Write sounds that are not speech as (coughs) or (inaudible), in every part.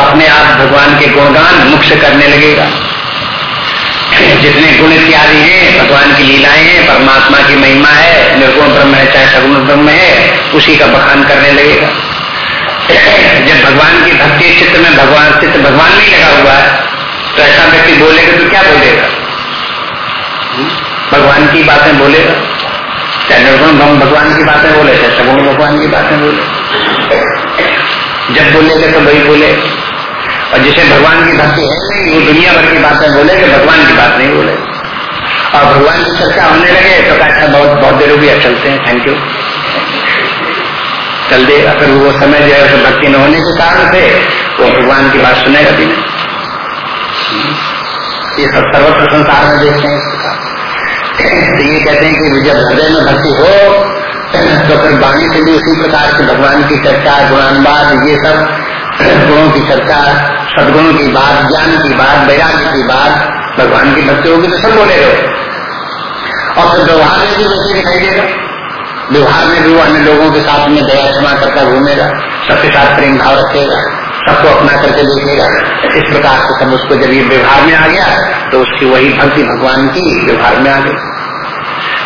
अपने आप भगवान के गुणगान से करने लगेगा। जितने गुण इत्यादि हैं, भगवान की लीलाएँ हैं, परमात्मा की महिमा है, निर्गुण ब्रह्म है, चाहे सगुण ब्रह्म है, उसी का बखान करने लगेगा। जब भगवान की भक्ति चित्त में भगवान, चित्त भगवान नहीं लगा हुआ है तो ऐसा व्यक्ति बोलेगा तो क्या बोलेगा? भगवान की बातें बोलेगा। चाहे निर्गुण ब्रह्म भगवान की बातें बोले, चाहे सगुण भगवान की बातें बोले। जब बोलेगा तो वही बोले और जिसे भगवान की भक्ति है, नहीं, वो दुनिया भर की बातें बोले कि भगवान की बात नहीं बोले। और भगवान की चर्चा होने लगे तो कहता बहुत बहुत देर भी चलते हैं थैंक यू चल देगा फिर वो समय जो है भक्ति न होने के कारण से वो भगवान की बात सुनेगा भी नहीं। ये सब सर्वत्र संसार में देखते हैं तो ये कहते हैं कि जब हृदय में भक्ति हो तो फिर वाणी से भी उसी प्रकार से भगवान की चर्चा, गुणानवाद, ये सब गुणों की चर्चा सदगुणों की बात, ज्ञान की बात, वैराग्य की बात, भगवान की भक्ति होगी तो सब बोले रहे और फिर व्यवहार में भी वैसे दिखाई देगा व्यवहार में भी वो अन्य लोगों के साथ में दया क्षमा करता घूमेगा, सबके साथ प्रेम भाव रखेगा, सबको अपना करके देखेगा। इस प्रकार से सब उसको जब ये व्यवहार में आ गया तो उसकी वही भक्ति भगवान की व्यवहार में आ गई।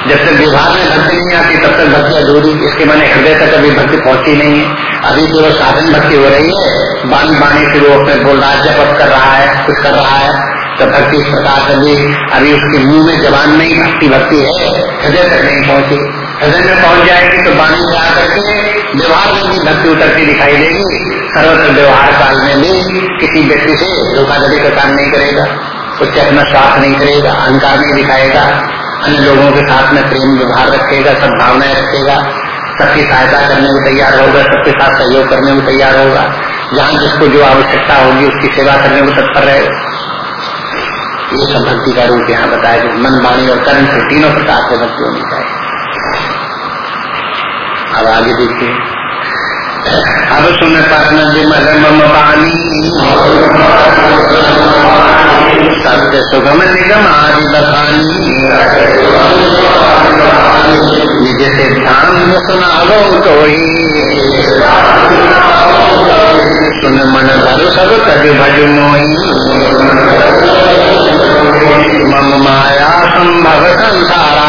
जब तक व्यवहार में भक्ति नहीं आती तब तक भक्ति अधूरी इसके माने हृदय तक अभी भक्ति पहुँची नहीं है। अभी केवल साधन भक्ति हो रही है, बाणी बाणी से वो अपने बोल रहा जपत कर रहा है, कुछ कर रहा है तो भक्ति इस प्रकार से भी अभी उसके मुँह में जवान नहीं, भक्ति भक्ति है, हृदय तक नहीं पहुँची। हृदय में पहुँच जाएगी तो बाणी में आकर के व्यवहार में भी भक्ति उतरती दिखाई देगी। सर्वत्र व्यवहार काल में भी किसी व्यक्ति से धोखाधड़ी का काम नहीं करेगा, उससे अपना स्वार्थ नहीं करेगा, अहंकार नहीं दिखाएगा। अन्य लोगों के साथ में प्रेम व्यवहार रखेगा सद्भावनाएँ रखेगा, सबकी सहायता करने को तैयार होगा, सबके साथ सहयोग करने को तैयार होगा। जहाँ जिसको जो आवश्यकता होगी, उसकी सेवा करने को तत्पर रहेगा ये सब भक्ति का रूप यहाँ बताया कि मन, वाणी और कर्म से तीनों प्रकार से भक्ति होनी चाहिए। अब आगे देखिए। अब सुन पर्ण विमल मम पानी सत्य सुगम निगम आदि बखानी। निज सिद्धांत सुनावो तो सुन मन धरु सब तज भज मोई। मम माया संभव संसारा।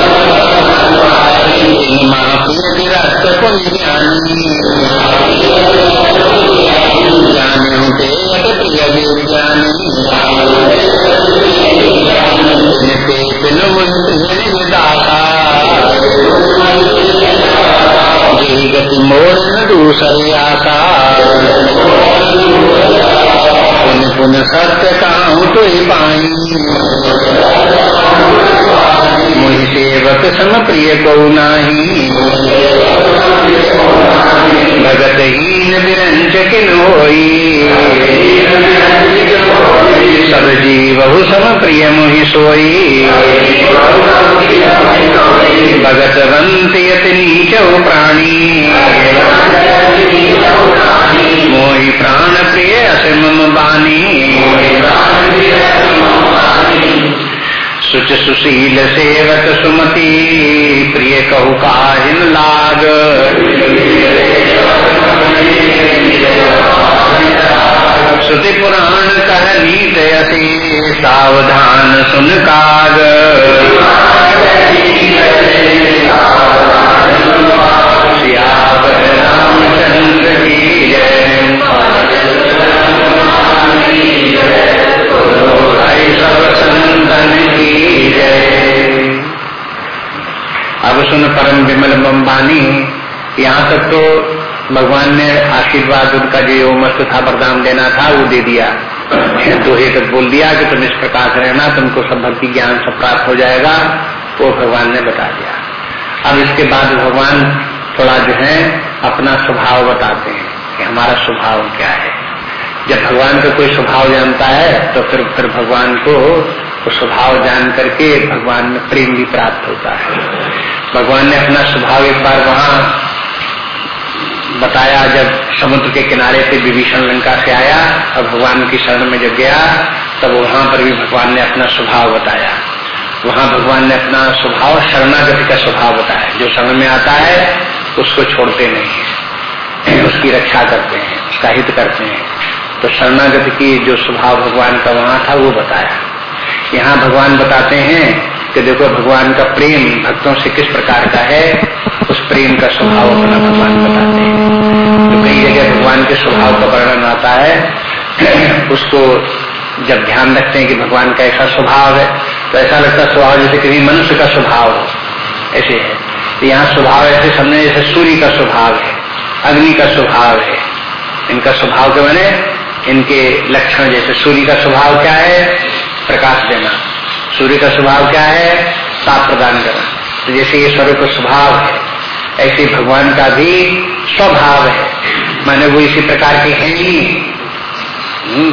ज्ञानी मुझ गति मोर न दूसरे आका पुन पुन सत्य कहूँ तो पाई। मुहि सेवक सम प्रिय को नाही। भगत हीन विरंच किन होई सब जीवहु सम प्रिय मुहि सोई। भगत वंत नीच प्राणी। सुशील सेवक सुमति, प्रिय कहु काहिन लाग। श्रुति पुराण कह नीत अति सावधान सुन काग। रामचंद्र की जय। अब सुन परम विमल बम्बानी। यहाँ तक तो भगवान ने आशीर्वाद उनका जो मस्त था, वरदान देना था, वो दे दिया। दोहे तक बोल दिया कि तुम इस प्रकार से रहना, तुमको सब भक्ति ज्ञान सब प्राप्त हो जाएगा, वो भगवान ने बता दिया। अब इसके बाद भगवान थोड़ा जो है, अपना स्वभाव बताते हैं कि हमारा स्वभाव क्या है। जब भगवान का कोई स्वभाव जानता है तो फिर फिर भगवान को वो स्वभाव जान करके भगवान में प्रेम भी प्राप्त होता है। भगवान ने अपना स्वभाव एक बार वहाँ बताया, जब समुद्र के किनारे पे विभीषण लंका से आया, और भगवान की शरण में जब गया, तब वहाँ पर भी भगवान ने अपना स्वभाव बताया। वहाँ भगवान ने अपना स्वभाव, शरणागति का स्वभाव बताया। जो शरण में आता है, उसको छोड़ते नहीं उसकी रक्षा करते हैं, उसका हित करते हैं। तो शरणागति की जो स्वभाव भगवान का वहाँ था, वो बताया। यहाँ भगवान बताते हैं कि देखो, भगवान का प्रेम भक्तों से किस प्रकार का है, उस प्रेम का स्वभाव अपना भगवान बताते हैं। तो कई जगह भगवान के स्वभाव का वर्णन आता है, (clears throat) उसको जब ध्यान रखते हैं कि भगवान का ऐसा स्वभाव है तो ऐसा लगता स्वभाव जैसे किसी मनुष्य का स्वभाव हो। ऐसे है। तो यहाँ स्वभाव ऐसे समझे जैसे सूर्य का स्वभाव है, अग्नि का स्वभाव है। इनका स्वभाव के मैंने इनके लक्षण जैसे सूर्य का स्वभाव क्या है? प्रकाश देना। सूर्य का स्वभाव क्या है? साफ़ प्रदान करना। तो जैसे ये स्वर्ग का स्वभाव है ऐसे भगवान का भी स्वभाव है। माने वो इसी प्रकार के हैं ही हम्म,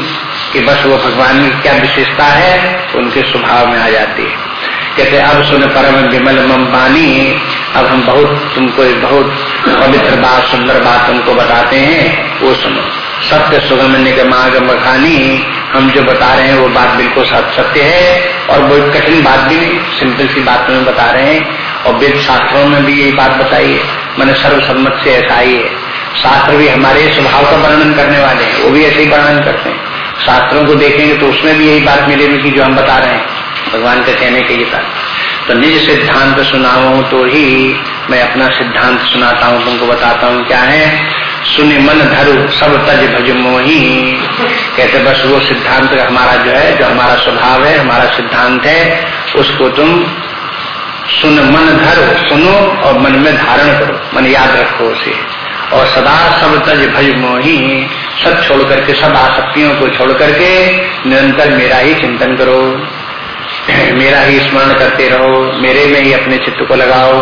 कि बस वो भगवान की क्या विशेषता है उनके स्वभाव में आ जाती है। कहते अब सुन परम विमल मम पानी अब हम बहुत तुमको एक बहुत पवित्र बात सुंदर बात तुमको बताते हैं वो सुनो। सत्य सुगम निगमाग मखानी हम जो बता रहे हैं वो बात बिल्कुल सत्य है, और वो कठिन बात भी सिंपल सी बात में बता रहे हैं, और वेद शास्त्रों में भी यही बात बताई है। मैंने सर्वसम्मत से ऐसा ही है। शास्त्र भी हमारे स्वभाव का वर्णन करने वाले हैं, वो भी ऐसे ही वर्णन करते हैं। शास्त्रों को देखेंगे तो उसमें भी यही बात मिलेगी कि जो हम बता रहे हैं। भगवान के कहने के बात तो निज सिद्धांत सुनाऊ तो ही मैं अपना सिद्धांत सुनाता हूँ, तुमको बताता हूँ क्या है। सुने मन धरु, सब तज भज मोही। कहते, बस वो सिद्धांत हमारा जो है, जो हमारा स्वभाव है, हमारा सिद्धांत है, उसको तुम सुन, मन धरो, सुनो और मन में धारण करो, मन याद रखो उसे। और सदा सब तज भज मोही। सब छोड़ करके, सब आसक्तियों को छोड़ करके, निरंतर मेरा ही चिंतन करो। मेरा ही स्मरण करते रहो। मेरे में ही अपने चित्त को लगाओ।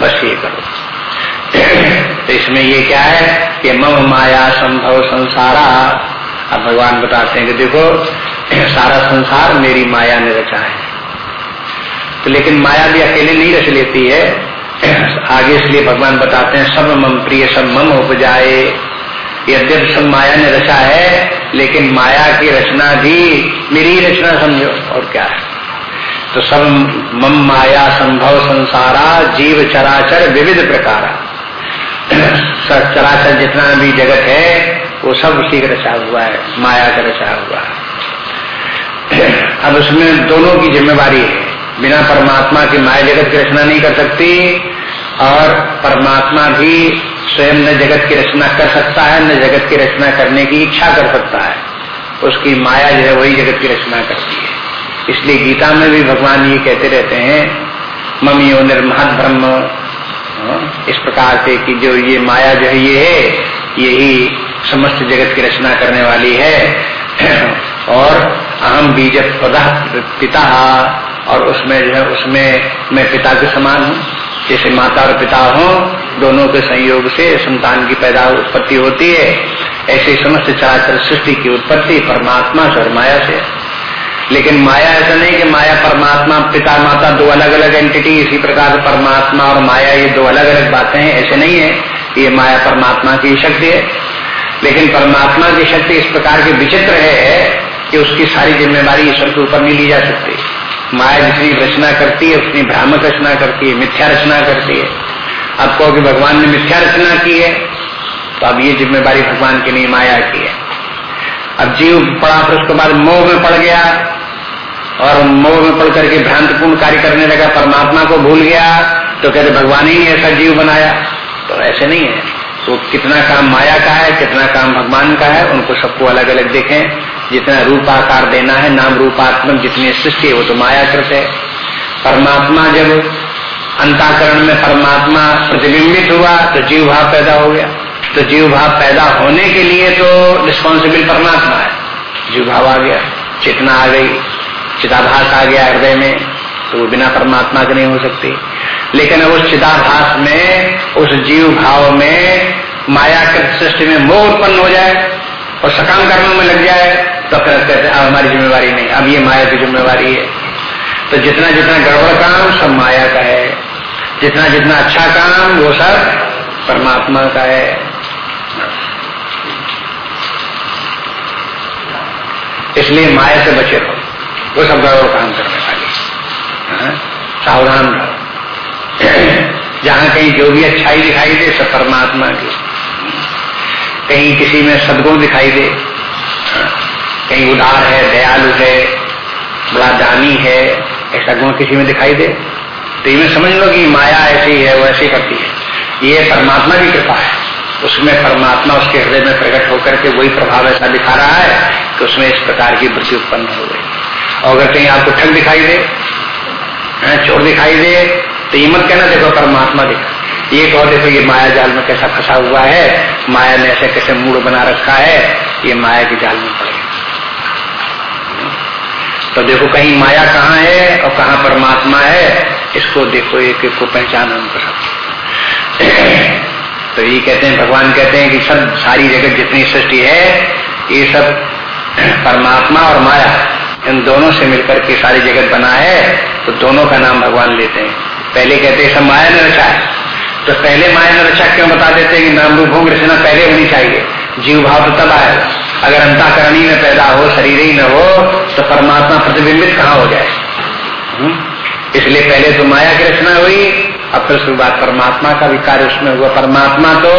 बस ये करो। तो इसमें ये क्या है कि मम माया संभव संसारा। अब भगवान बताते हैं कि देखो, सारा संसार मेरी माया ने रचा है। तो लेकिन माया भी अकेले नहीं रच लेती है। आगे इसलिए भगवान बताते हैं, सब मम प्रिय, सब मम उपजाए। यद्यप सब माया ने रचा है, लेकिन माया की रचना भी मेरी रचना समझो। और क्या है? तो सब मम माया संभव संसारा, जीव चराचर विविध प्रकार। चराचर जितना भी जगत है, वो सब उसी का रचा हुआ है, माया का रचा हुआ है। अब उसमें दोनों की जिम्मेवारी है। बिना परमात्मा की माया जगत की रचना नहीं कर सकती, और परमात्मा भी स्वयं न जगत की रचना कर सकता है, न जगत की रचना करने की इच्छा कर सकता है। उसकी माया जो है, वही जगत की रचना करती है। इसलिए गीता में भी भगवान ये कहते रहते हैं, ममियो निर्महत ब्रह्म इस प्रकार से कि जो ये माया जो है, ये है, यही समस्त जगत की रचना करने वाली है। (clears throat) और अहम बीज पिता, और उसमें जो है, उसमें मैं पिता के समान हूँ। जैसे माता और पिता हो, दोनों के संयोग से संतान की पैदा उत्पत्ति होती है। ऐसे समस्त चराचर सृष्टि की उत्पत्ति परमात्मा से और माया से। लेकिन माया ऐसा नहीं कि माया परमात्मा पिता माता दो अलग अलग एंटिटी इसी प्रकार परमात्मा और माया ये दो अलग अलग बातें हैं, ऐसे नहीं है ये माया परमात्मा की शक्ति है। लेकिन परमात्मा की शक्ति इस प्रकार की विचित्र है कि उसकी सारी जिम्मेवारी ईश्वर के ऊपर नहीं ली जा सकती माया जितनी रचना करती है, उतनी भ्रामक रचना करती है, मिथ्या रचना करती है। अब कहो कि भगवान ने मिथ्या रचना की है तो अब ये जिम्मेवारी भगवान की नहीं, माया की है। अब जीव पड़ा, फिर उसके बाद मोह में पड़ गया और मोह में पड़ करके भ्रांतपूर्ण कार्य करने लगा, परमात्मा को भूल गया तो कहते, भगवान ही ऐसा जीव बनाया। तो ऐसे नहीं है। तो कितना काम माया का है, कितना काम भगवान का है, उनको सबको अलग अलग देखें। जितना रूप आकार देना है, नाम रूपात्मक जितनी सृष्टि है, वो तो माया कृत है। परमात्मा जब अंताकरण में परमात्मा प्रतिबिंबित हुआ तो जीव भाव पैदा हो गया। तो जीव भाव पैदा होने के लिए तो रिस्पॉन्सिबल परमात्मा है। जीव भाव आ गया, चेतना आ गई। चिदाभास आ गया हृदय में तो वो बिना परमात्मा के नहीं हो सकती। लेकिन उस चिदाभास में, उस जीव भाव में, माया के सृष्टि में मोह उत्पन्न हो जाए और सकाम कर्मों में लग जाए तो फिर कहते अब हमारी जिम्मेवारी नहीं, अब ये माया की जिम्मेवारी है। तो जितना जितना गड़बड़ काम, सब माया का है। जितना जितना अच्छा काम, वो सब परमात्मा का है। इसलिए माया से बचे रहो। वो सब गड़बड़ काम करने वाले। हाँ? सावधान रहो। जहाँ कहीं जो भी अच्छाई दिखाई दे, सब परमात्मा की। कहीं किसी में सदगुण दिखाई दे हाँ? कहीं उदार है, दयालु है बड़ा दानी है, ऐसा गुण किसी में दिखाई दे तो ये समझ लो कि माया ऐसी है, वो ऐसी करती है। ये परमात्मा की कृपा है। उसमें परमात्मा उसके हृदय में प्रकट होकर के वही प्रभाव ऐसा दिखा रहा है कि उसमें इस प्रकार की वृत्ति उत्पन्न हो गई। और अगर कहीं आपको ठग दिखाई दे चोर दिखाई दे तो ये मत कहना, देखो परमात्मा दिखा। ये कहो, देखो ये माया जाल में कैसा फंसा हुआ है, माया ने ऐसे कैसे मूड बना रखा है, ये माया के जाल में पड़े तो देखो कहीं माया कहाँ है और कहाँ परमात्मा है, इसको देखो, एक एक को पहचान हम (coughs) तो ये कहते हैं, भगवान कहते हैं कि सब सारी जगत जितनी सृष्टि है, ये सब (coughs) परमात्मा और माया। इन दोनों से मिलकर के सारी जगत बना है तो दोनों का नाम भगवान लेते हैं। पहले कहते हैं, सब माया ने रचा है। तो पहले माया ने रचा क्यों बता देते हैं कि नाम रूप रचना पहले होनी चाहिए। जीव भाव तो तब आएगा अगर अंताकरणी में पैदा हो, शरीर ही न हो तो परमात्मा प्रतिबिंबित कहाँ हो जाए? इसलिए पहले तो माया की रचना हुई, अब फिर उसके बाद परमात्मा का भी कार्य उसमें हुआ। परमात्मा तो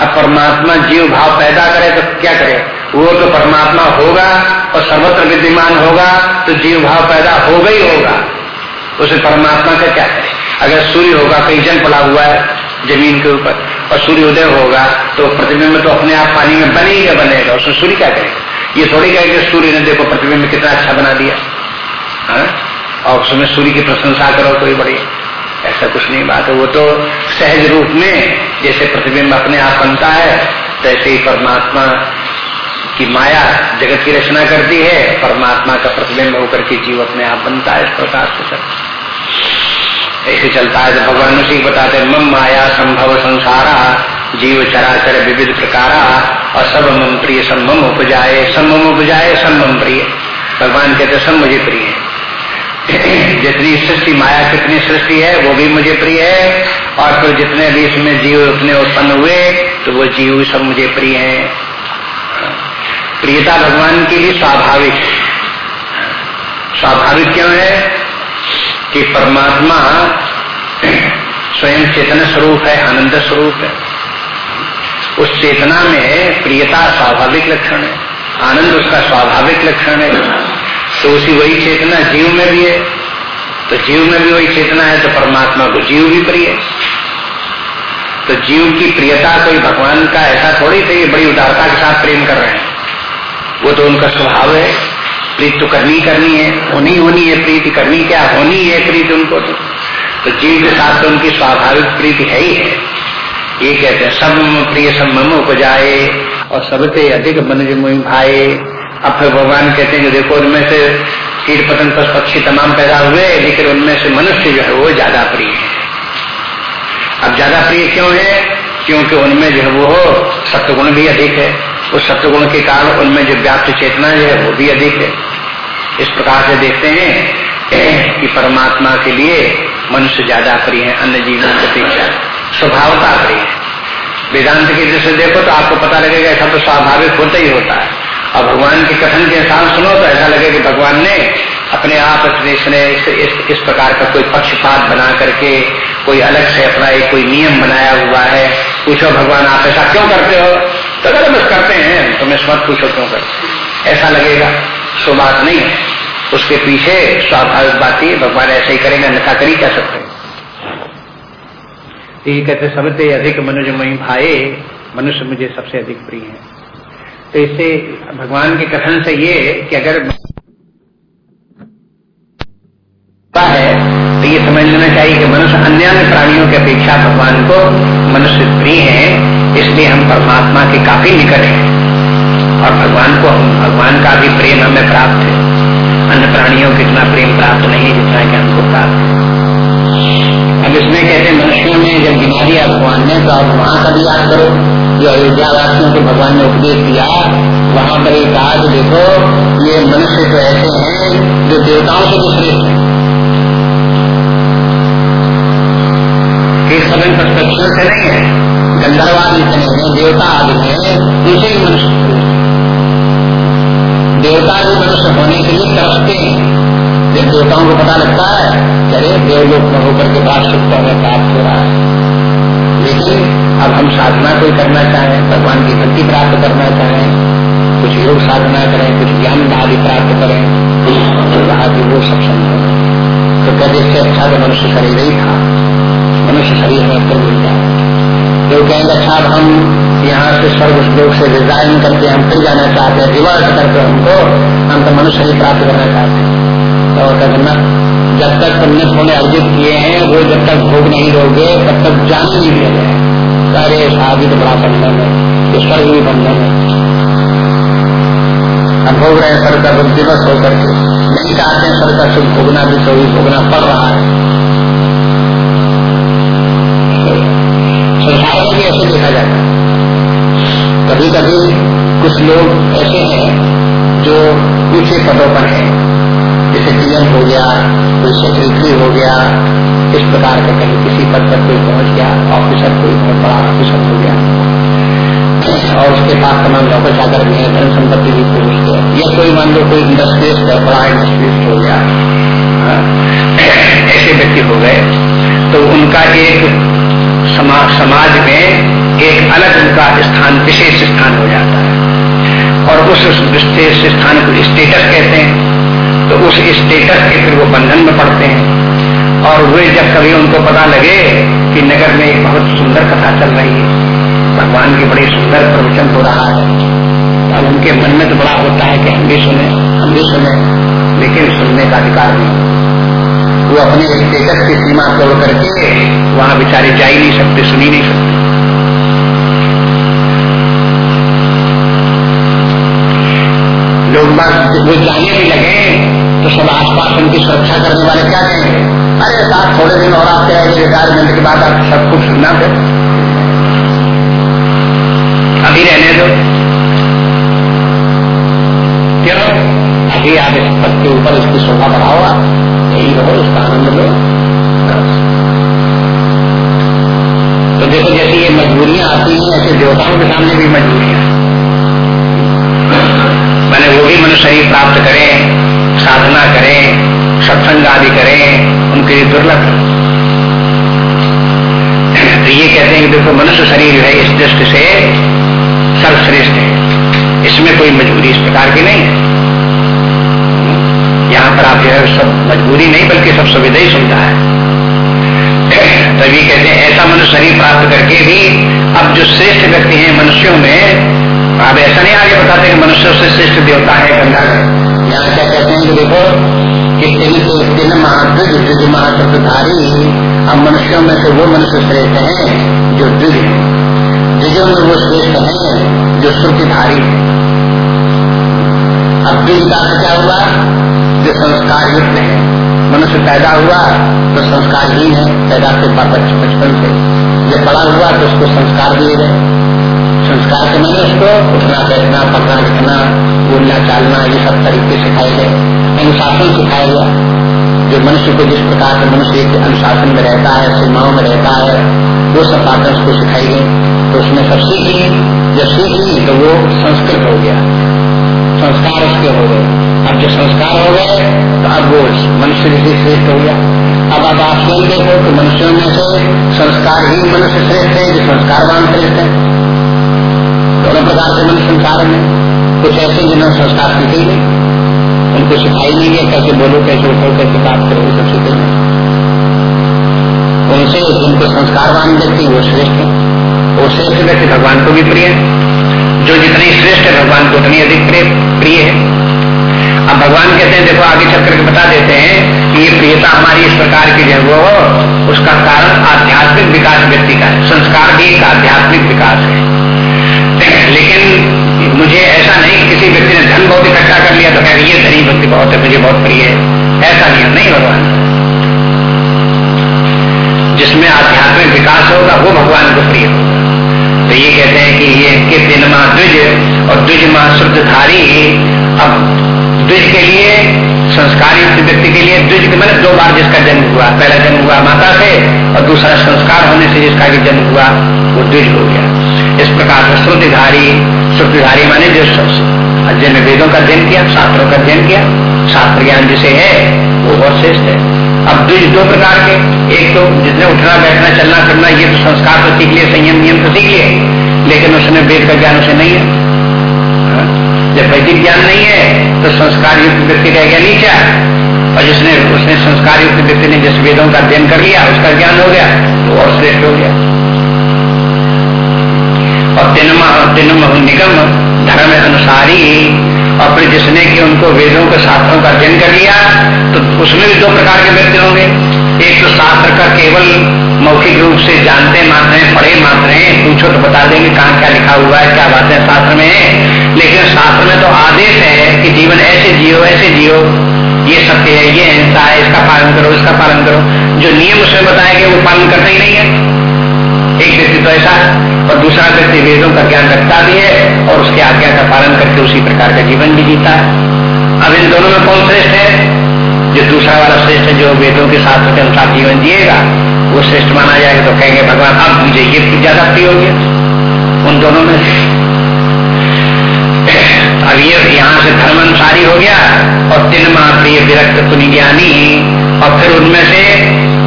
अब परमात्मा जीव भाव पैदा करे तो क्या करे? वो तो परमात्मा होगा और सर्वत्र विद्यमान होगा तो जीव भाव पैदा होगा ही होगा। उसे परमात्मा का क्या करे? अगर सूर्य होगा, कहीं जल पड़ा हुआ है ज़मीन के ऊपर, और सूर्य उदय होगा तो प्रतिबिंब तो अपने आप पानी में बनेगा बनेगा? उसमें सूर्य क्या करेगा ये थोड़ी कहेगा, सूर्य ने देखो प्रतिबिंब कितना अच्छा बना दिया। हा? और उसमें सूर्य की प्रशंसा करो, कोई बड़ी। ऐसा कुछ नहीं बात है। वो तो सहज रूप में, जैसे प्रतिबिंब अपने आप बनता है, तैसे ही परमात्मा की माया जगत की रचना करती है, परमात्मा का प्रतिबिंब होकर के जीव अपने आप बनता है इस प्रकार से सब। ऐसे चलता है, जब भगवान उसी बताते मम माया संभव संसारा, जीव चराचर विविध प्रकारा और सब मम प्रिय सब मम उपजाए सब मम उपजाए सब मम प्रिय। भगवान कहते सब मुझे प्रिय है। (clears throat) जितनी सृष्टि, माया कितनी सृष्टि है, वो भी मुझे प्रिय है, और फिर जितने भी इसमें जीव उतने उत्पन्न हुए तो वो जीव सब मुझे प्रिय है। प्रियता भगवान के लिए स्वाभाविक। स्वाभाविक क्यों है? कि परमात्मा स्वयं चेतन स्वरूप है, आनंद स्वरूप है। उस चेतना में प्रियता स्वाभाविक लक्षण है, आनंद उसका स्वाभाविक लक्षण है। तो उसी वही चेतना जीव में भी है। तो जीव में भी वही चेतना है तो परमात्मा को जीव भी प्रिय तो जीव की प्रियता कोई भगवान का ऐसा थोड़ी थे बड़ी उदारता के साथ प्रेम कर रहे हैं। वो तो उनका स्वभाव है। प्रीत तो करनी करनी है। होनी होनी है प्रीति करनी क्या? होनी है प्रीति उनको तो, तो जीव के साथ तो उनकी स्वाभाविक प्रीति है ही है। ये कहते हैं सब प्रिय सब मम उपजाए और सबसे अधिक मनुज मुहि भाई अब फिर भगवान कहते हैं कि देखो उनमें से कीट पतंग पर पक्षी तमाम पैदा हुए लेकिन उनमें से मनुष्य जो है वो ज़्यादा प्रिय है। अब ज़्यादा प्रिय क्यों है? क्योंकि उनमें जो है वो सत्गुण भी अधिक है। उस सत्गुण के कारण उनमें जो व्याप्त चेतना है वो भी अधिक है। इस प्रकार से देखते हैं कि परमात्मा के लिए मनुष्य ज़्यादा प्रिय है अन्य जीवों की अपेक्षा। स्वभावता प्रिय है। वेदांत की दृष्टि देखो तो आपको पता लगेगा ऐसा तो स्वाभाविक होता ही होता है। और भगवान के कथन के साथ सुनो तो ऐसा लगे कि भगवान ने अपने आप इसने इस, इस, इस प्रकार का कोई पक्षपात बना करके कोई अलग से अपना एक कोई नियम बनाया हुआ है। पूछो भगवान आप ऐसा क्यों करते हो? तो अगर बस करते हैं तो मैं मत पूछो क्यों करते ऐसा लगेगा, सो बात नहीं उसके पीछे स्वाभाविक बात ही भगवान ऐसे ही करेंगे, अन्यथा कर ही कह सकते हैं? ये कहते सबसे अधिक मनुष्य मई भाई मनुष्य मुझे सबसे अधिक प्रिय है। तो इससे भगवान के कथन से ये कि अगर है तो ये समझ लेना चाहिए कि मनुष्य अन्य प्राणियों की अपेक्षा भगवान को मनुष्य प्रिय है, इसलिए हम परमात्मा के काफ़ी निकट हैं। और भगवान को हम भगवान का भी प्रेम हमें प्राप्त है। अन्य प्राणियों को इतना प्रेम प्राप्त नहीं है जितना कि हमको प्राप्त है। अब इसमें कहते मनुष्यों में जब बीमारी भगवान ने तो आप वहाँ का भी याद करो। जो अयोध्या वासियों को भगवान ने उपदेश दिया, वहाँ पर एक कि देखो, ये मनुष्य तो ऐसे हैं जो देवताओं से भी श्रेष्ठ है। सदन परस्पेक्शन से नहीं है। गंधर्वाद जितने हैं, देवता आदि हैं उनसे ही मनुष्य देवता भी मनुष्य होने के लिए तरसते हैं। जब देवताओं को पता लगता है अरे, देवलोक में होकर के बाद सुख तो हमें प्राप्त हो रहा है। लेकिन अब हम साधना कोई करना चाहें, भगवान की भक्ति प्राप्त करना चाहें, कुछ योग साधना करें, कुछ ज्ञान आदि प्राप्त करें तो कहा कि वो सब संभव तो कहते इससे अच्छा तो मनुष्य शरीर ही था। मनुष्य शरीर में फिर मिल जाए तो कहेंगे अब हम यहाँ से सर्व लोग से रिजाइन करके हम फिर जाना चाहते हैं रिवर्स करके हमको, हम तो मनुष्य ही प्राप्त करना चाहते हैं। तो करना जब तक तुमने थोड़े अर्जित किए हैं, वो जब तक भोग नहीं दोगे, तब तक जान नहीं दिया जाए अरे शादी तो बड़ा बंधन है, ये स्वर्ग भी बंधन है। हम भोग रहे हैं सर का दिवस होकर के। नहीं चाहते हैं सर का सुख, भोगना भी तो भोगना पड़ रहा है। संसार भी ऐसे देखा जाता है कभी कभी कुछ लोग ऐसे हैं जो ऊँचे पदों पर हैं। जैसे डीएम हो गया कोई सेक्रेटरी हो गया इस प्रकार का कहीं किसी पद पर कोई पहुँच गया ऑफिसर कोई बहुत बड़ा ऑफिसर हो गया। और उसके पास तमाम नौकर चाकर भी है धन संपत्ति भी कोई उसके या कोई मान लो कोई इंडस्ट्रियस्ट है बड़ा इंडस्ट्रियस्ट हो गया हाँ, ऐसे व्यक्ति हो गए तो उनका एक समाज समाज में एक अलग उनका स्थान, विशेष स्थान हो जाता है। और उस विशेष स्थान को स्टेटस कहते हैं। तो उस स्टेटस के फिर वो बंधन में पड़ते हैं। और वे जब कभी उनको पता लगे कि नगर में एक बहुत सुंदर कथा चल रही है, भगवान की बड़ी सुंदर प्रवचन हो रहा है अब उनके मन में तो बड़ा होता है कि हम भी सुने, हम भी सुने, लेकिन सुनने का अधिकार नहीं। वो अपने स्टेटस की सीमा तोड़ करके वहाँ बेचारे जा ही नहीं सकते, सुनी नहीं सकते। लोग बात वो जाने भी लगे तो सब आसपास उनकी सुरक्षा करने वाले क्या कहेंगे अरे साथ थोड़े दिन और आपके आएँगे रिटायरमेंट के बाद आप सब कुछ सुनना अभी रहने दो क्यों अभी आप इस पद के ऊपर इसकी शोभा बढ़ाओ, आप यही रहो इसका आनंद लो। तो देखो जैसे ये मजबूरियाँ आती हैं, ऐसे देवताओं के सामने भी मजबूरियाँ मैंने वो भी मनुष्य ही प्राप्त करें, साधना करें, सत्संग आदि करें, उनके लिए दुर्लभ तो ये कहते हैं कि देखो, मनुष्य शरीर है इस दृष्टि से सर्वश्रेष्ठ है। इसमें कोई मजबूरी इस प्रकार की नहीं है। यहाँ पर आप जो है सब मजबूरी नहीं, बल्कि सब सुविधा ही सुविधा है। तभी कहते हैं, ऐसा मनुष्य शरीर प्राप्त करके भी अब जो श्रेष्ठ व्यक्ति हैं मनुष्यों में आप ऐसा नहीं, आगे बताते कि मनुष्य से श्रेष्ठ देवता है, गंगा यहाँ क्या कहते हैं कि देखो, कि तिल तो तिल महाद्विज द्विज महाशब्दधारी अब मनुष्यों में से वो मनुष्य श्रेष्ठ है, जो द्विज है। द्विजों में वो श्रेष्ठ है, जो श्रुतिधारी है। अब द्विज का क्या हुआ? जो संस्कार युक्त है, मनुष्य पैदा हुआ तो संस्कारहीन है, पैदा से बचपन से। जब बड़ा हुआ तो उसको संस्कार दिए गए। संस्कार के मैंने उसको उठना, बैठना पढ़ना लिखना, बोलना, चालना, ये सब तरीके सिखाए गए। अनुशासन सिखाया गया। जो मनुष्य को जिस प्रकार से मनुष्य एक अनुशासन में रहता है, सीमाओं में रहता है, वो सब बातें उसको सिखाई गई। तो उसने सब सीखी जब सीखी तो वो संस्कृत हो गया। संस्कार उसके हो गए। अब जो संस्कार हो गए तो अब वो मनुष्य जैसे श्रेष्ठ हो गया। अब अब आप स्वयं देखो तो मनुष्यों में से संस्कार ही मनुष्य श्रेष्ठ है, जो संस्कारवान श्रेष्ठ है। दोनों प्रकार से मन संसार में कुछ ऐसे जिन्होंने संस्कार सीखे ही उनको सिखाई नहीं है कैसे बोलो, कैसे उठो, कैसे बात करो सब सीखे नहीं। उनसे जिनको संस्कारवान व्यक्ति, वो श्रेष्ठ है। वो श्रेष्ठ व्यक्ति भगवान को भी प्रिय है। जो जितनी श्रेष्ठ है, भगवान को उतनी अधिक प्रिय है। अब भगवान कहते हैं, देखो, आगे चक्कर के बता देते हैं कि ये प्रियता हमारी इस प्रकार की जो वो उसका कारण आध्यात्मिक विकास व्यक्ति का है। संस्कार भी एक आध्यात्मिक विकास है। लेकिन मुझे ऐसा नहीं किसी व्यक्ति ने धन बहुत इकट्ठा कर लिया तो कह ये धनी व्यक्ति बहुत है, मुझे बहुत प्रिय है। ऐसा नियम नहीं भगवान। जिसमें आध्यात्मिक विकास होगा, वो भगवान को प्रिय होगा। तो ये कहते हैं कि ये इनके दिन माह द्विज और द्विज माह शुद्धधारी अब द्विज के लिए, संस्कार युक्त व्यक्ति के लिए द्विज के मैंने दो बार जिसका जन्म हुआ। पहला जन्म हुआ माता से और दूसरा संस्कार होने से जिसका भी जन्म हुआ, वो द्विज हो गया। इस प्रकार से श्रुतिधारी श्रुतिधारी माने जो जिन वेदों का अध्ययन किया, शास्त्रों का अध्ययन किया, शास्त्र ज्ञान जिसे है, वो बहुत श्रेष्ठ है। अब द्विज दो प्रकार के। एक तो जिसने उठना, बैठना, चलना, फिरना, ये तो संस्कार तो सीख लिए, संयम, नियम तो सीख लिए, लेकिन उसने वेद का ज्ञान उसे नहीं है। हाँ? जब वैदिक ज्ञान नहीं है तो संस्कार युक्त व्यक्ति का ज्ञान नीचा। और जिसने, उसने संस्कार युक्त व्यक्ति ने जिस वेदों का अध्ययन कर लिया, उसका ज्ञान हो गया तो और श्रेष्ठ हो गया। और तिन्म तिन्म निगम, धर्म अनुसारी। और फिर जिसने कि उनको वेदों के शास्त्रों का अध्ययन कर लिया उसमें भी दो प्रकार के व्यक्ति होंगे। एक तो शास्त्र का केवल मौखिक रूप से जानते मात्र हैं, पढ़े मात्र हैं, पूछो तो बता देंगे कहाँ क्या लिखा हुआ है, क्या बातें शास्त्र में है। लेकिन शास्त्र में तो आदेश है कि जीवन ऐसे जियो ऐसे जियो। ये सत्य है, ये हिंसा है, इसका पालन करो, इसका पालन करो। जो नियम उसमें बताया गया वो पालन करना ही नहीं है। एक व्यक्ति तो ऐसा और दूसरा व्यक्ति वेदों का ज्ञान रखता भी है और उसके आज्ञा का पालन करके उसी प्रकार का जीवन भी जीता है। अब इन दोनों में कौन श्रेष्ठ है? जो दूसरा वाला श्रेष्ठ जो वेदों के साथ के अनुसार जीवन जिएगा, वो श्रेष्ठ माना जाएगा तो कहेंगे, भगवान, अब मुझे ये ज़्यादा प्रिय हो गया। उन दोनों में अब ये यहाँ से धर्म अनुसारी हो गया, और तीन माह प्रिय विरक्त पुनि ज्ञानी, और फिर उनमें से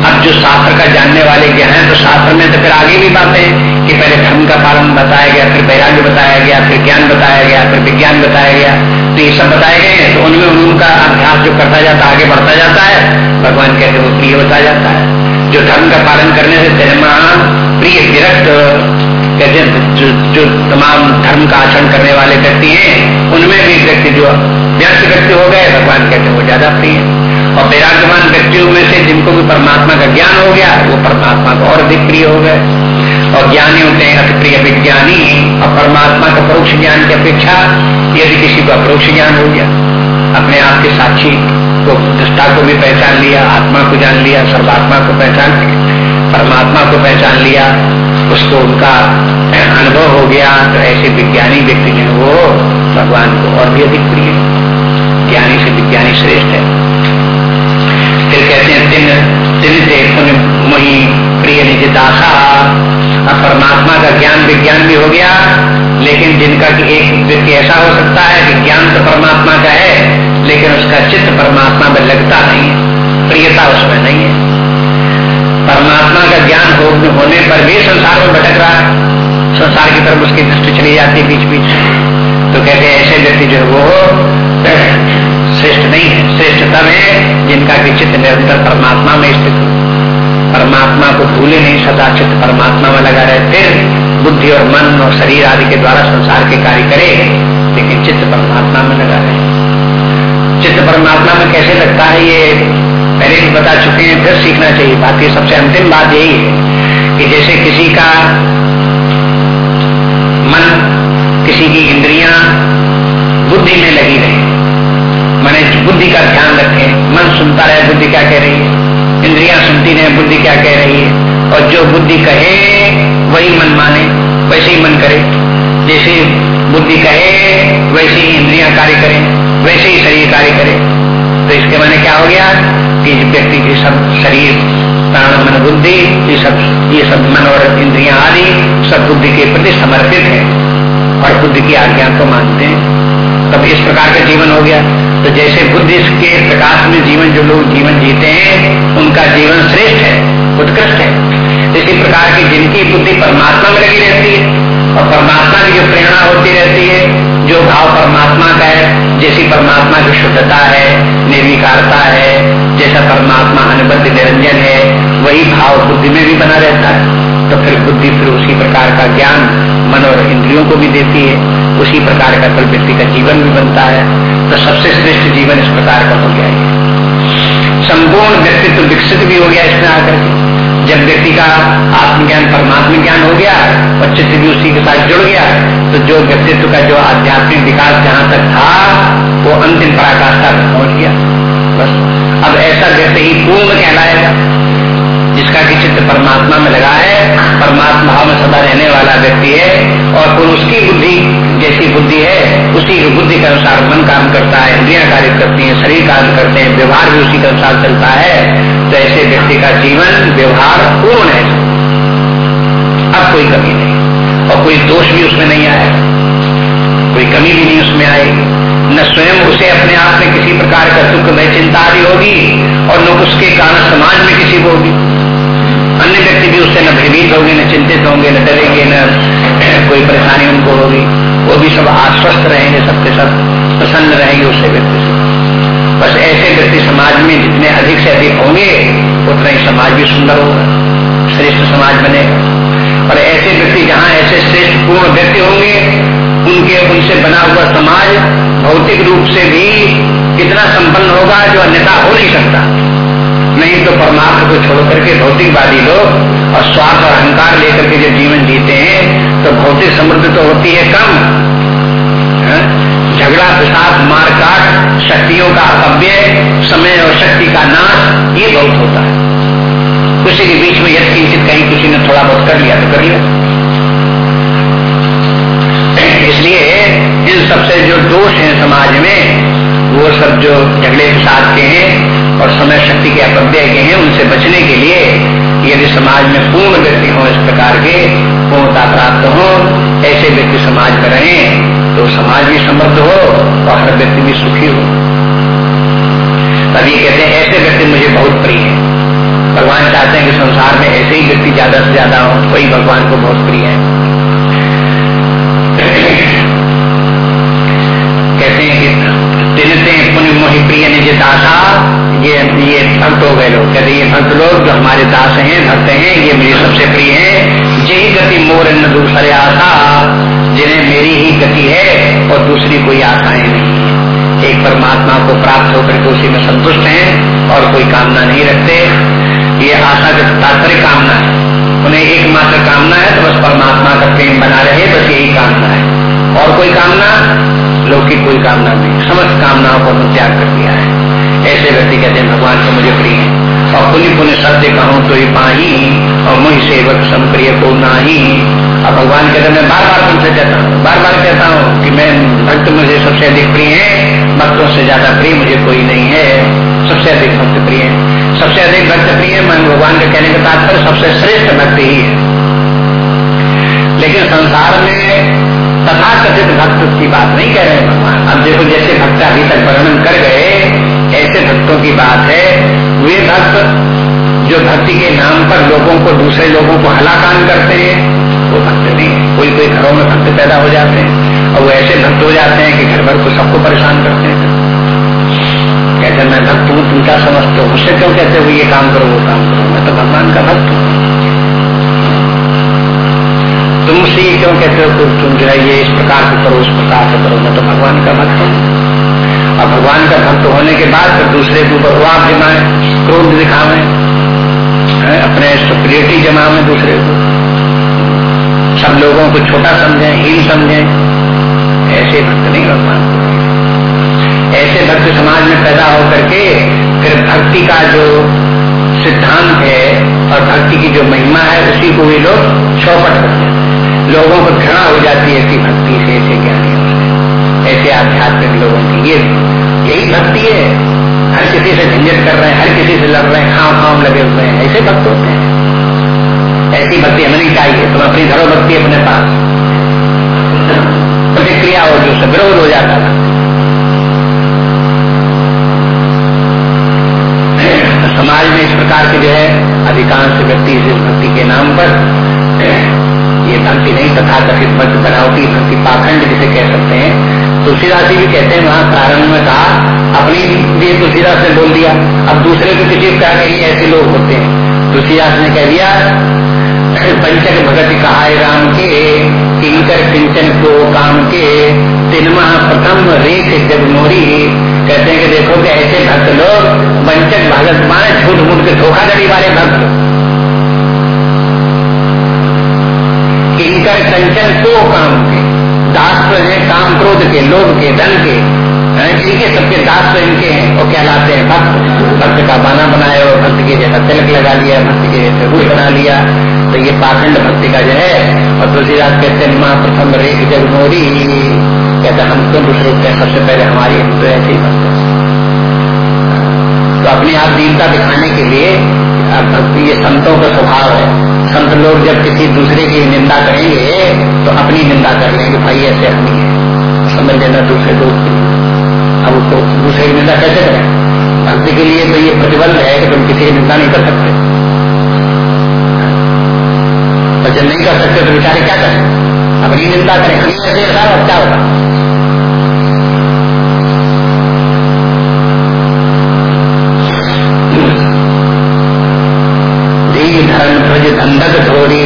अब जो शास्त्र का जानने वाले ज्ञान है तो शास्त्र में तो फिर आगे भी बातें कि पहले धर्म का पालन बताया गया, फिर वैराग्य बताया गया, फिर ज्ञान बताया गया, फिर विज्ञान बताया गया। तो ये सब बताए गए तो उनमें उनका अभ्यास जो करता जाता प्रिय बताया जाता है। जो धर्म का पालन करने से धर्म प्रिय विरक्त कहते हैं जो, जो तमाम धर्म का आचरण करने वाले व्यक्ति हैं उनमें भी व्यक्ति जो व्यस्त व्यक्ति हो गए भगवान कहते हैं वो ज़्यादा प्रिय और वैराग्यमान व्यक्तियों में से जिनको भी परमात्मा का ज्ञान हो गया वो परमात्मा को और अधिक प्रिय हो गए। और ज्ञानी होते हैं अति प्रिय विज्ञानी और परमात्मा का परोक्ष ज्ञान की अपेक्षा यदि किसी को अपरोक्ष ज्ञान हो गया। अपने आप के साक्षी को दृष्टा को भी पहचान लिया, आत्मा को जान लिया, सर्वात्मा को पहचान, परमात्मा को पहचान लिया, उसको उनका अनुभव हो गया तो ऐसे विज्ञानी व्यक्ति जो वो भगवान को और भी अधिक प्रिय ज्ञानी से विज्ञानी श्रेष्ठ है। फिर कहते हैं, तिन तिन से पुण्य मुहि प्रिय निज दासा अब परमात्मा का ज्ञान विज्ञान भी हो गया, लेकिन जिनका कि एक व्यक्ति ऐसा हो सकता है कि ज्ञान तो परमात्मा का है चित्त परमात्मा में लगता नहीं है प्रियता उसमें नहीं है। परमात्मा का ज्ञान हो, होने पर भी संसार में भटक रहा है। संसार की तरफ़ उसकी दृष्टि चली जाती है बीच बीच तो कहते हैं ऐसे व्यक्ति जो है वो श्रेष्ठ नहीं है। श्रेष्ठ है जिनका कि चित्त निरंतर परमात्मा में स्थित हो। परमात्मा को भूले नहीं सदा चित्त परमात्मा में लगा रहे। फिर बुद्धि और मन और शरीर आदि के द्वारा संसार के कार्य करे लेकिन चित्त परमात्मा में लगा रहे। चित्त परमात्मा में कैसे लगता है, ये पहले भी बता चुके हैं, फिर सीखना चाहिए। बाकी सबसे अंतिम बात यही है कि जैसे किसी का मन किसी की इंद्रियाँ बुद्धि में लगी रहे, मैंने बुद्धि का ध्यान रखे, मन सुनता रहे, बुद्धि क्या कह रही है? इंद्रिया सुनती रहे, बुद्धि क्या कह रही है? और जो बुद्धि कहे, वही मन माने, वैसे ही मन करे। जैसे बुद्धि कहे, वैसे ही इंद्रिया कार्य करें। वैसे ही शरीर कार्य करे। तो इसके माने क्या हो गया? कि व्यक्ति की सब शरीर, प्राण, मन, बुद्धि, ये सब ये सब मन और इंद्रिया आदि, सब बुद्धि के प्रति समर्पित है। और बुद्धि की आज्ञा को मानते हैं। तब इस प्रकार का जीवन हो गया। तो जैसे बुद्धि के प्रकाश में जीवन, जो लोग जीवन जीते हैं, उनका जीवन श्रेष्ठ है, उत्कृष्ट है। इसी प्रकार की जिनकी बुद्धि परमात्मा में लगी रहती है, और परमात्मा की जो प्रेरणा होती रहती है जो भाव परमात्मा का है, जैसी परमात्मा की शुद्धता है निर्विकारता है, जैसा परमात्मा अनुबद्ध निरंजन है, वही भाव बुद्धि में भी बना रहता है। तो फिर बुद्धि फिर उसी प्रकार का ज्ञान मन और इंद्रियों को भी देती है। उसी प्रकार का फिर व्यक्ति का जीवन भी बनता है। तो सबसे श्रेष्ठ जीवन इस प्रकार का हो गया है। संपूर्ण व्यक्तित्व विकसित भी हो गया इसमें आकर जब व्यक्ति का आत्मज्ञान, परमात्म ज्ञान हो गया और चित्त भी उसी के साथ जुड़ गया तो जो व्यक्तित्व का, जो आध्यात्मिक विकास जहाँ तक था, वो अंतिम पराकाष्ठा तक पहुँच गया। बस। अब ऐसा व्यक्ति ही पूर्ण कहलाएगा, जिसका कि चित्त परमात्मा में लगा है, परमात्मा भाव में सदा रहने वाला व्यक्ति है, और फिर उसकी बुद्धि जैसी बुद्धि है, उसी बुद्धि के अनुसार मन काम करता है, इंद्रिया कार्य करती है, शरीर कार्य करते हैं, व्यवहार भी उसी के अनुसार चलता है तो ऐसे व्यक्ति का जीवन व्यवहार पूर्ण है। अब कोई कमी नहीं, और कोई दोष भी उसमें नहीं आया, कोई कमी भी नहीं उसमें आएगी न स्वयं उसे अपने आप में किसी प्रकार का दुख में चिंता भी होगी, और न उसके कारण समाज में किसी को होगी। अन्य व्यक्ति भी उससे न भयभीत होंगे, न चिंतित होंगे, न डरेंगे, न कोई परेशानी उनको होगी। वो भी सब आश्वस्त रहेंगे, सबके सब प्रसन्न रहेंगे उससे व्यक्ति से। बस ऐसे व्यक्ति समाज में जितने अधिक से अधिक होंगे, उतना ही समाज भी सुंदर होगा, श्रेष्ठ समाज बनेगा। और ऐसे व्यक्ति जहाँ ऐसे श्रेष्ठ पूर्ण व्यक्ति होंगे, उनके, उनसे बना हुआ समाज भौतिक रूप से भी इतना संपन्न होगा जो अन्यथा हो नहीं सकता। तो परमात्मा को छोड़ करके भौतिकवादी लोग और स्वार्थ और अहंकार लेकर के जब जीवन जीते हैं तो भौतिक समृद्धि तो होती है कम। हाँ? झगड़ा प्रसाद मारकाट शक्तियों का अपव्य समय और शक्ति का नाश, ये बहुत होता है। किसी के बीच में यद किंचित कहीं किसी ने थोड़ा बहुत कर लिया तो कर लिया। इसलिए इन सबसे जो दोष हैं समाज में, वो सब जो झगड़े प्रसाद के हैं और समय शक्ति के अपव्यय के हैं, उनसे बचने के लिए यदि समाज में पूर्ण व्यक्ति हो, इस प्रकार के पूर्णता प्राप्त हो, ऐसे व्यक्ति समाज में रहे तो समाज भी समृद्ध हो और हर व्यक्ति भी सुखी हो। तभी कहते हैं, ऐसे व्यक्ति मुझे बहुत प्रिय है। भगवान चाहते हैं कि संसार में ऐसे ही व्यक्ति ज़्यादा से ज़्यादा हो वही भगवान को बहुत प्रिय है। कहते हैं कि दिनते पुण्य मोहि प्रिय निज दासा ये ये भक्त हो गए लोग। कहते ये भक्त लोग जो हमारे दास हैं, भक्त हैं, ये मेरे सबसे प्रिय है। जय गति मोर न दूसरे आशा, जिन्हें मेरी ही गति है और दूसरी कोई आशाएँ नहीं एक परमात्मा को प्राप्त होकर के उसी में संतुष्ट हैं और कोई कामना नहीं रखते। ये आशा का तात्पर्य कामना है, उन्हें एकमात्र कामना है तो बस परमात्मा का प्रेम बना रहे, बस यही कामना है। और कोई कामना? लौकिक कोई कामना नहीं। समस्त कामनाओं को त्याग कर दिया है। ऐसे व्यक्ति कहते हैं, भगवान को मुझे प्रिय है। और पुण्य पुण्य सत्य कहूँ तो ही पाही और मुझ सेवक समप्रिय को नाही। अब भगवान कहते मैं बार बार तुमसे कहता हूँ बार बार कहता हूँ कि मैं, भक्त मुझे सबसे अधिक प्रिय है, भक्तों से ज़्यादा प्रिय मुझे कोई नहीं है, सबसे अधिक भक्त प्रिय है। सबसे अधिक भक्त प्रिय मैं भगवान के कहने के तात्पर्य सबसे श्रेष्ठ भक्त ही है। लेकिन संसार में तथा कथित भक्त की बात नहीं कह रहे भगवान। अब देखो, जैसे भक्त अभी तक वर्णन कर गए ऐसे भक्तों की बात है, वे भक्त जो भक्ति के नाम पर लोगों को, दूसरे लोगों को हलाकान करते हैं, वो भक्त नहीं कोई कोई घरों में भक्त पैदा हो जाते हैं और वो ऐसे भक्त हो जाते हैं कि घर भर को सबको परेशान करते हैं। कहते मैं भक्त हूँ, तुम क्या समझते हो? मुझसे क्यों कहते हो ये काम करो, वो काम करो? मैं तो भगवान का भक्त हूँ। तुम मुझसे ये क्यों कहते हो तुम जो है ये इस प्रकार से करो, उस प्रकार से करो? मैं तो भगवान का भक्त हूँ। और भगवान का भक्त होने के बाद फिर दूसरे के ऊपर जमाए, क्रोध दिखावे अपने सुप्रियटी जमावे दूसरे को। सब लोगों को छोटा समझे, हीन समझे, ऐसे भक्त नहीं भगवान ऐसे भक्त समाज में पैदा होकर के फिर भक्ति का जो सिद्धांत है और भक्ति की जो महिमा है, उसी को वे लोग चौपट करते हैं। लोगों को घृणा हो जाती है ऐसी भक्ति से ऐसे ज्ञानी ऐसे आध्यात्मिक लोगों की। ये यही भक्ति है। हर किसी से झंझट कर रहे हैं, हर किसी से लड़ रहे हैं, खाम खाम लगे हुए हैं। ऐसे भक्त होते हैं। ऐसी भक्ति हमें नहीं चाहिए। तुम अपनी धरो भक्ति अपने पास। प्रतिक्रिया हो जो उससे विरोध हो जाता था समाज में इस प्रकार के जो है, अधिकांश व्यक्ति इस भक्ति के नाम पर ये भक्ति नहीं तथा कथित भक्ति बनावटी भक्ति पाखंड जिसे कह सकते हैं तुलसीदास जी भी कहते हैं, वहाँ प्रारंभ में कहा, अपनी लिए तुलसीदास ने बोल दिया, अब दूसरे को किसी कहीं ऐसे लोग होते हैं। तुलसीदास ने कह दिया, पंचक भगत कहा राम के, किंकर किंचन को काम के तिनमा प्रथम रेख जब मोरी। कहते हैं कि देखो कि ऐसे भक्त लोग, पंचक भगत माने झूठ मूठ के धोखाधड़ी वाले भक्त। किंकर कंचन को काम के। के, लोभ के, धन के इनके सबके दास तो इनके हैं। वो कहलाते हैं भक्त। भक्त का बाना बनाया और भक्त के जैसा तिलक लगा लिया, भक्त के जैसे रूप बना लिया। तो ये पाखंड भक्ति का जो है, और तुलसीदास कहते हैं माँ प्रथम रेख जग मोरी। कहते हम क्यों दूसरे सबसे पहले हमारी हम तो ऐसे ही भक्त तो अपने आप दीनता दिखाने के लिए भक्ति ये संतों का स्वभाव है। संत लोग जब किसी दूसरे की निंदा करेंगे तो अपनी निंदा कर लेंगे, भाई, ऐसे हम है। समझ लेना दूसरे लोग की अब उसको दूसरे की निंदा कैसे करें? भक्ति के लिए तो ये प्रतिबंध है कि तुम किसी की निंदा नहीं कर सकते। और जब नहीं कर सकते तो बेचारे क्या करें? अपनी निंदा करें। हम ऐसे ऐसा क्या होगा धर्म प्रज धंधक थोड़ी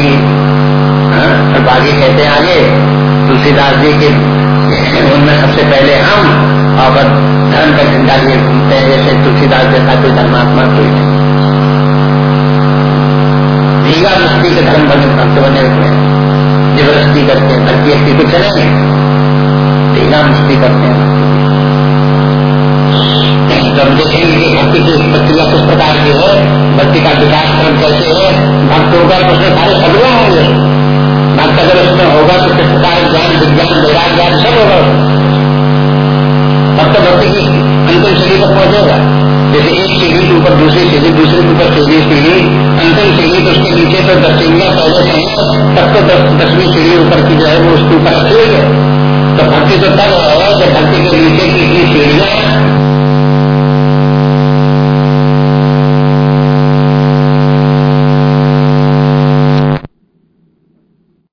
हाँ, बाकी कहते हैं आगे तुलसीदास जी के उनमें सबसे पहले हम और धर्म का झंडा लिए घूमते हैं, जैसे तुलसीदास जैसा कोई धर्मात्मा कोई नहीं। भीगा मस्ती के धर्म बने भक्त बने हुए हैं। ज़बरदस्ती करते हैं, भक्ति अक्ति को चलेंगे भीगा मस्ती करते हैं। तो हम देखेंगे कि भक्ति की प्रक्रिया किस प्रकार की है, भक्ति का विकास क्रम कैसे है, भक्त तो उसमें सारे सदगुण होंगे भक्त अगर उसमें होगा तो प्रकार ज्ञान, विज्ञान विराट ज्ञान सब होगा भक्त भक्ति की अंतिम सीढ़ी तक पहुंचेगा। जैसे एक सीढ़ी के ऊपर दूसरी सीढ़ी दूसरे के ऊपर सीढ़ी सीढ़ी अंतिम सीढ़ी तो उसके नीचे तो दस सीढ़ियाँ पहले से तब तो दस, दसवीं सीढ़ी ऊपर की जो है वो उसके ऊपर रखी है। तो भक्ति तो तब है जब भक्ति के नीचे की